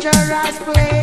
Dangerous place.